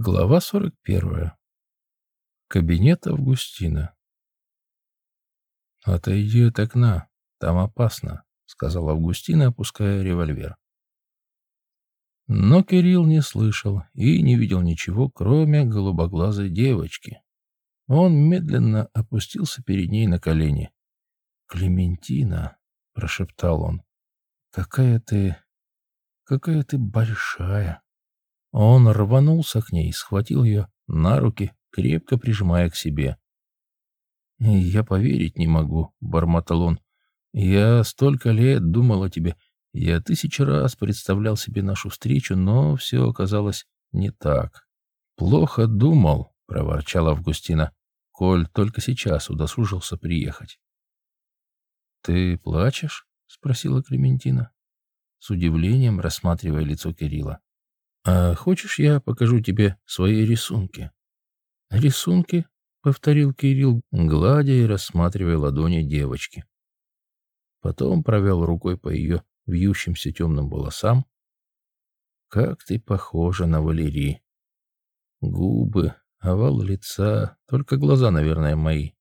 Глава 41. Кабинет Августина. «Отойди от окна, там опасно», — сказал Августина, опуская револьвер. Но Кирилл не слышал и не видел ничего, кроме голубоглазой девочки. Он медленно опустился перед ней на колени. «Клементина», — прошептал он, — «какая ты... какая ты большая». Он рванулся к ней, схватил ее на руки, крепко прижимая к себе. «Я поверить не могу», — бормотал он. «Я столько лет думал о тебе. Я тысячу раз представлял себе нашу встречу, но все оказалось не так». «Плохо думал», — проворчала Августина. «Коль только сейчас удосужился приехать». «Ты плачешь?» — спросила Клементина, с удивлением рассматривая лицо Кирилла. «А хочешь, я покажу тебе свои рисунки?» «Рисунки?» — повторил Кирилл, гладя и рассматривая ладони девочки. Потом провел рукой по ее вьющимся темным волосам. «Как ты похожа на Валерии!» Губы, овал лица, только глаза, наверное, мои.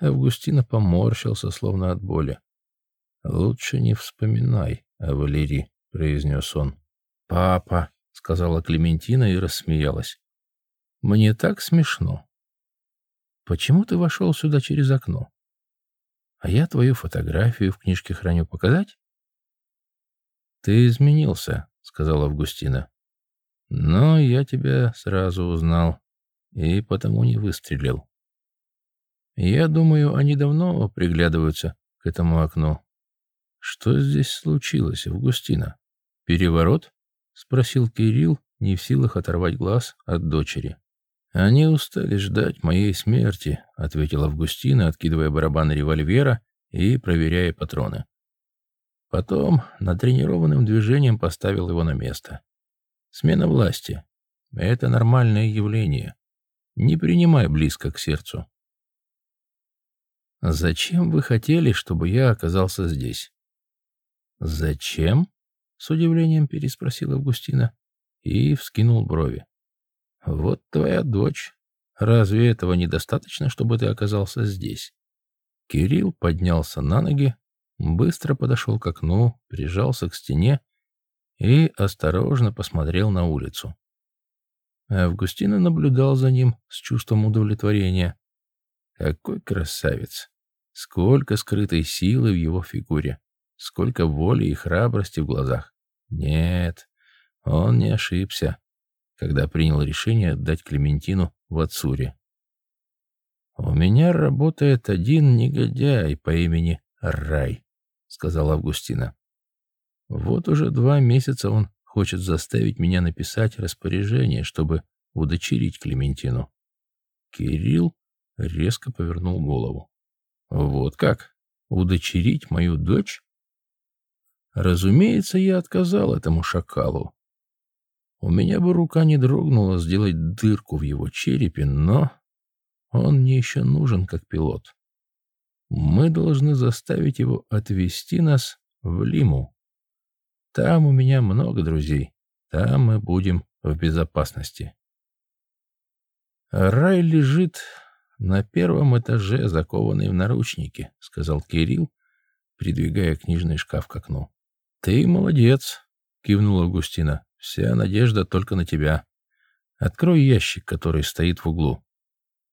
Августина поморщился, словно от боли. «Лучше не вспоминай о Валерии», — произнес он. «Папа», — сказала Клементина и рассмеялась. «Мне так смешно. Почему ты вошел сюда через окно? А я твою фотографию в книжке храню показать?» «Ты изменился», — сказала Августина. «Но я тебя сразу узнал и потому не выстрелил. Я думаю, они давно приглядываются к этому окну. Что здесь случилось, Августина? Переворот?» — спросил Кирилл, не в силах оторвать глаз от дочери. «Они устали ждать моей смерти», — ответила Августина, откидывая барабан револьвера и проверяя патроны. Потом натренированным движением поставил его на место. «Смена власти — это нормальное явление. Не принимай близко к сердцу». «Зачем вы хотели, чтобы я оказался здесь?» «Зачем?» С удивлением переспросил Августина и вскинул брови. Вот твоя дочь. Разве этого недостаточно, чтобы ты оказался здесь? Кирилл поднялся на ноги, быстро подошел к окну, прижался к стене и осторожно посмотрел на улицу. Августина наблюдал за ним с чувством удовлетворения. Какой красавец! Сколько скрытой силы в его фигуре, сколько воли и храбрости в глазах. Нет, он не ошибся, когда принял решение отдать Клементину в Ацуре. «У меня работает один негодяй по имени Рай», — сказал Августина. «Вот уже два месяца он хочет заставить меня написать распоряжение, чтобы удочерить Клементину». Кирилл резко повернул голову. «Вот как? Удочерить мою дочь?» Разумеется, я отказал этому шакалу. У меня бы рука не дрогнула сделать дырку в его черепе, но он мне еще нужен как пилот. Мы должны заставить его отвезти нас в Лиму. Там у меня много друзей. Там мы будем в безопасности. Рай лежит на первом этаже, закованный в наручники, сказал Кирилл, придвигая книжный шкаф к окну. «Ты молодец», — кивнула Августина. «Вся надежда только на тебя. Открой ящик, который стоит в углу,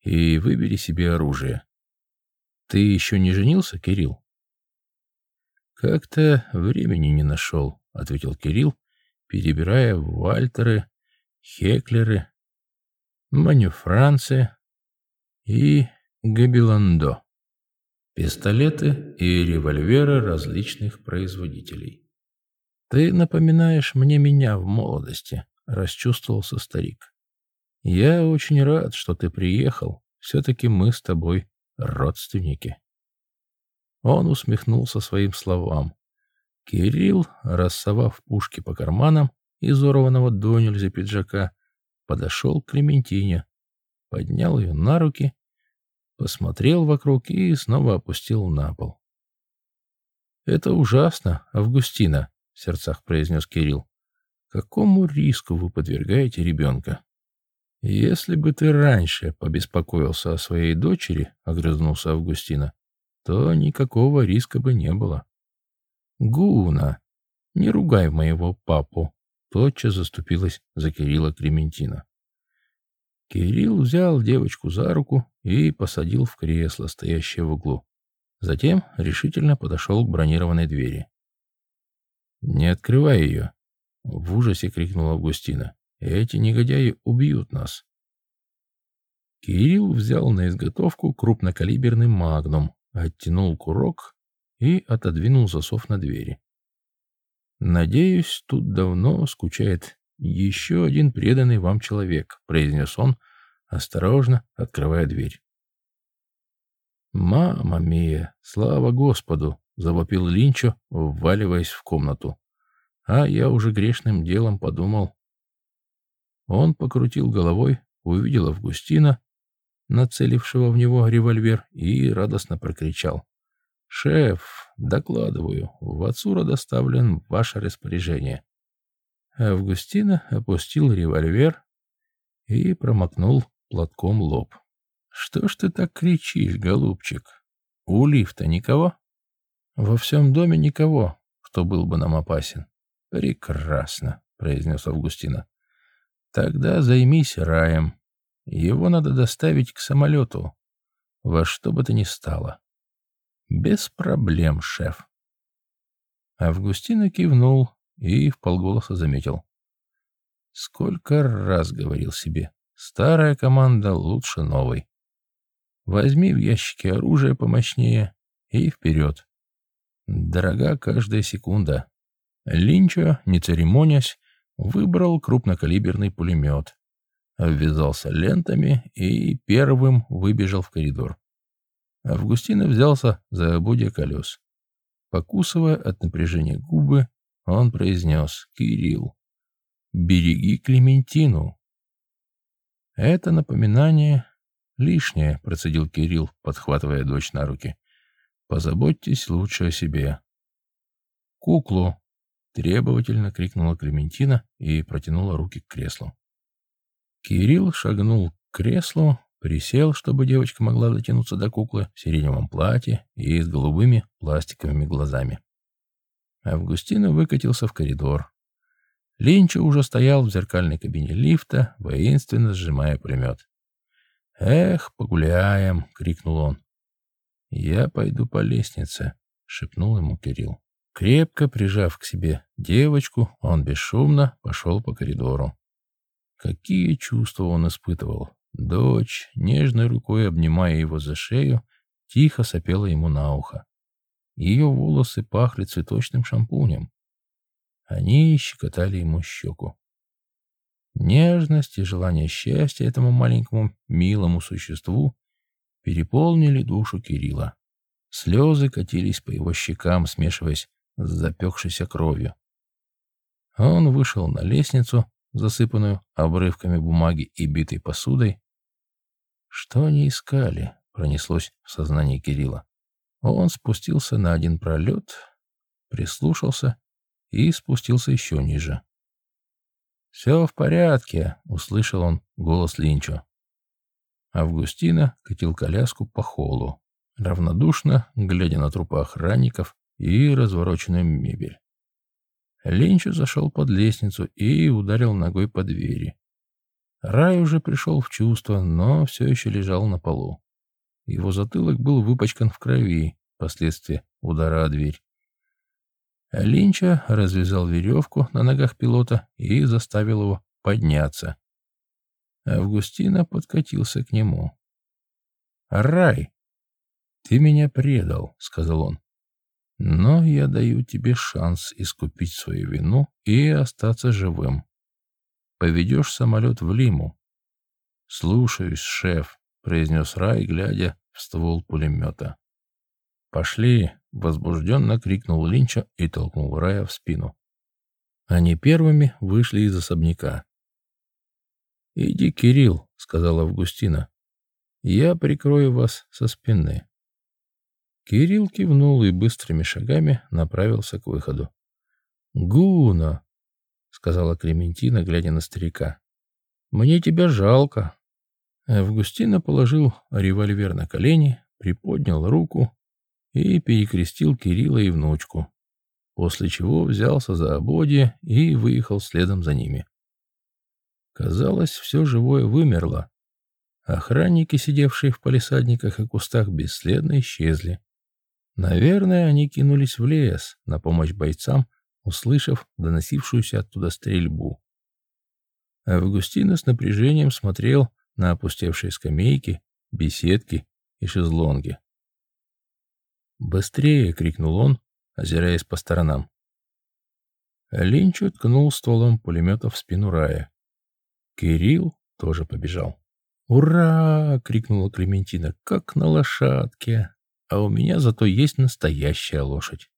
и выбери себе оружие. Ты еще не женился, Кирилл?» «Как-то времени не нашел», — ответил Кирилл, перебирая вальтеры, хеклеры, манюфранцы и габиландо. Пистолеты и револьверы различных производителей. «Ты напоминаешь мне меня в молодости», — расчувствовался старик. «Я очень рад, что ты приехал. Все-таки мы с тобой родственники». Он усмехнулся своим словам. Кирилл, рассовав пушки по карманам изорванного до нельзя пиджака, подошел к Клементине, поднял ее на руки, посмотрел вокруг и снова опустил на пол. «Это ужасно, Августина», — в сердцах произнес Кирилл. «Какому риску вы подвергаете ребенка? «Если бы ты раньше побеспокоился о своей дочери, — огрызнулся Августина, — то никакого риска бы не было». «Гуна, не ругай моего папу!» — тотчас заступилась за Кирилла Клементина. Кирилл взял девочку за руку и посадил в кресло, стоящее в углу. Затем решительно подошел к бронированной двери. «Не открывай ее!» — в ужасе крикнула Августина. Эти негодяи убьют нас. Кирилл взял на изготовку крупнокалиберный магнум, оттянул курок и отодвинул засов на двери. «Надеюсь, тут давно скучает еще один преданный вам человек», — произнес он, осторожно открывая дверь. «Мама мия, слава Господу!» — завопил Линчо, вваливаясь в комнату. А я уже грешным делом подумал, он покрутил головой, увидел Августина, нацелившего в него револьвер, и радостно прокричал. «Шеф, докладываю, в Ацура доставлен ваше распоряжение». Августина опустил револьвер и промокнул платком лоб. «Что ж ты так кричишь, голубчик? У лифта никого?» «Во всем доме никого, кто был бы нам опасен». «Прекрасно», — произнес Августина. Тогда займись раем. Его надо доставить к самолету. Во что бы то ни стало. Без проблем, шеф. Августина кивнул и вполголоса заметил. Сколько раз говорил себе, старая команда лучше новой. Возьми в ящике оружие помощнее и вперед. Дорога каждая секунда. Линчо, не церемонясь, Выбрал крупнокалиберный пулемет, обвязался лентами и первым выбежал в коридор. Августина взялся за ободья колес. Покусывая от напряжения губы, он произнес «Кирилл, береги Клементину». «Это напоминание лишнее», — процедил Кирилл, подхватывая дочь на руки. «Позаботьтесь лучше о себе». «Куклу Требовательно крикнула Клементина и протянула руки к креслу. Кирилл шагнул к креслу, присел, чтобы девочка могла дотянуться до куклы в сиреневом платье и с голубыми пластиковыми глазами. Августина выкатился в коридор. Линча уже стоял в зеркальной кабине лифта, воинственно сжимая пулемет. «Эх, погуляем!» — крикнул он. «Я пойду по лестнице», — шепнул ему Кирилл. Крепко прижав к себе девочку, он бесшумно пошел по коридору. Какие чувства он испытывал? Дочь, нежной рукой обнимая его за шею, тихо сопела ему на ухо. Ее волосы пахли цветочным шампунем. Они щекотали ему щеку. Нежность и желание счастья этому маленькому милому существу переполнили душу Кирилла. Слезы катились по его щекам, смешиваясь с запекшейся кровью. Он вышел на лестницу, засыпанную обрывками бумаги и битой посудой. Что они искали, пронеслось в сознании Кирилла. Он спустился на один пролет, прислушался и спустился еще ниже. «Все в порядке», — услышал он голос Линчо. Августина катил коляску по холлу, равнодушно, глядя на трупы охранников, и развороченную мебель. Ленчо зашел под лестницу и ударил ногой по двери. Рай уже пришел в чувство, но все еще лежал на полу. Его затылок был выпачкан в крови, последствия удара о дверь. Линча развязал веревку на ногах пилота и заставил его подняться. Августина подкатился к нему. «Рай, ты меня предал», — сказал он. Но я даю тебе шанс искупить свою вину и остаться живым. Поведешь самолет в Лиму. Слушаюсь, шеф, произнес Рай, глядя в ствол пулемета. Пошли, возбужденно крикнул Линча и толкнул Рая в спину. Они первыми вышли из особняка. «Иди, Кирилл», — сказала Августина. «Я прикрою вас со спины». Кирилл кивнул и быстрыми шагами направился к выходу. «Гуна!» — сказала Клементина, глядя на старика. Мне тебя жалко». Августина положил револьвер на колени, приподнял руку и перекрестил Кирилла и внучку, после чего взялся за ободье и выехал следом за ними. Казалось, все живое вымерло. Охранники, сидевшие в палисадниках и кустах, бесследно исчезли. Наверное, они кинулись в лес на помощь бойцам, услышав доносившуюся оттуда стрельбу. Августина с напряжением смотрел на опустевшие скамейки, беседки и шезлонги. «Быстрее!» — крикнул он, озираясь по сторонам. Линч уткнул стволом пулемета в спину Рая. Кирилл тоже побежал. «Ура!» — крикнула Клементина. «Как на лошадке! А у меня зато есть настоящая лошадь!»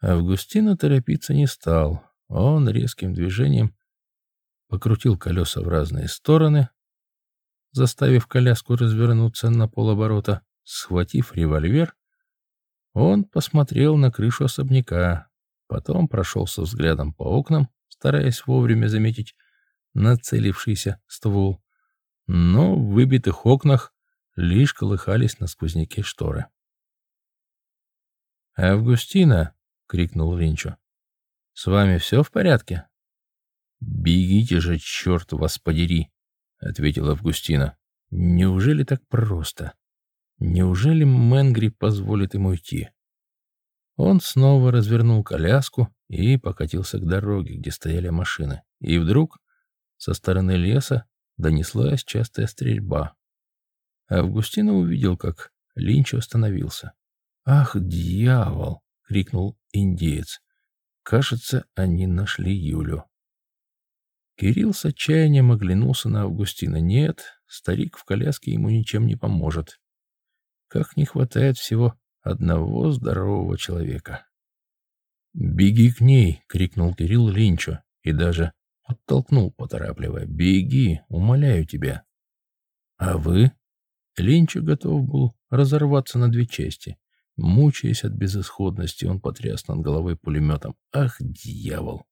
Августина торопиться не стал. Он резким движением покрутил колеса в разные стороны, заставив коляску развернуться на полоборота. Схватив револьвер, он посмотрел на крышу особняка, потом прошелся взглядом по окнам, стараясь вовремя заметить нацелившийся ствол. Но в выбитых окнах лишь колыхались на сквозняке шторы. «Августина!» — крикнул Линчо. «С вами все в порядке?» «Бегите же, черт вас подери!» — ответила Августина. «Неужели так просто? Неужели Мэнгри позволит ему идти?» Он снова развернул коляску и покатился к дороге, где стояли машины. И вдруг со стороны леса донеслась частая стрельба. Августина увидел, как Линч остановился. «Ах, дьявол!» — крикнул индеец. «Кажется, они нашли Юлю». Кирилл с отчаянием оглянулся на Августина. Нет, старик в коляске ему ничем не поможет. Как не хватает всего одного здорового человека. «Беги к ней!» — крикнул Кирилл Линчу и даже оттолкнул, поторапливая. «Беги, умоляю тебя!» «А вы?» Линчу готов был разорваться на две части. Мучаясь от безысходности, он потряс над головой пулеметом. «Ах, дьявол!»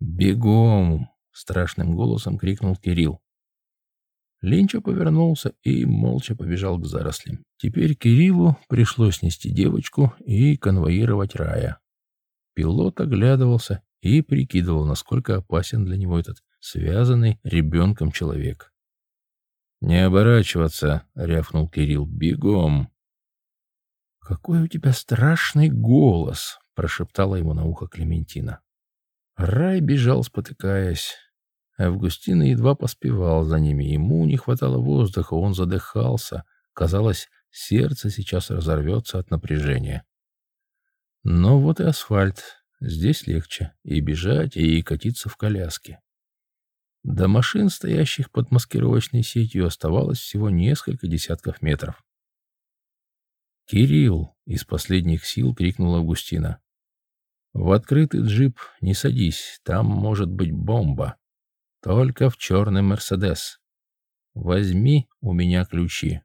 «Бегом!» страшным голосом крикнул Кирилл. Ленча повернулся и молча побежал к зарослям. Теперь Кириллу пришлось нести девочку и конвоировать Рая. Пилот оглядывался и прикидывал, насколько опасен для него этот связанный ребенком человек. «Не оборачиваться!» — рявкнул Кирилл. «Бегом!» «Какой у тебя страшный голос!» — прошептала ему на ухо Клементина. Рай бежал, спотыкаясь. Августина едва поспевал за ними. Ему не хватало воздуха, он задыхался. Казалось, сердце сейчас разорвется от напряжения. Но вот и асфальт. Здесь легче и бежать, и катиться в коляске. До машин, стоящих под маскировочной сетью, оставалось всего несколько десятков метров. «Кирилл!» — из последних сил крикнул Августина. «В открытый джип не садись, там может быть бомба». Только в черный Мерседес. Возьми у меня ключи.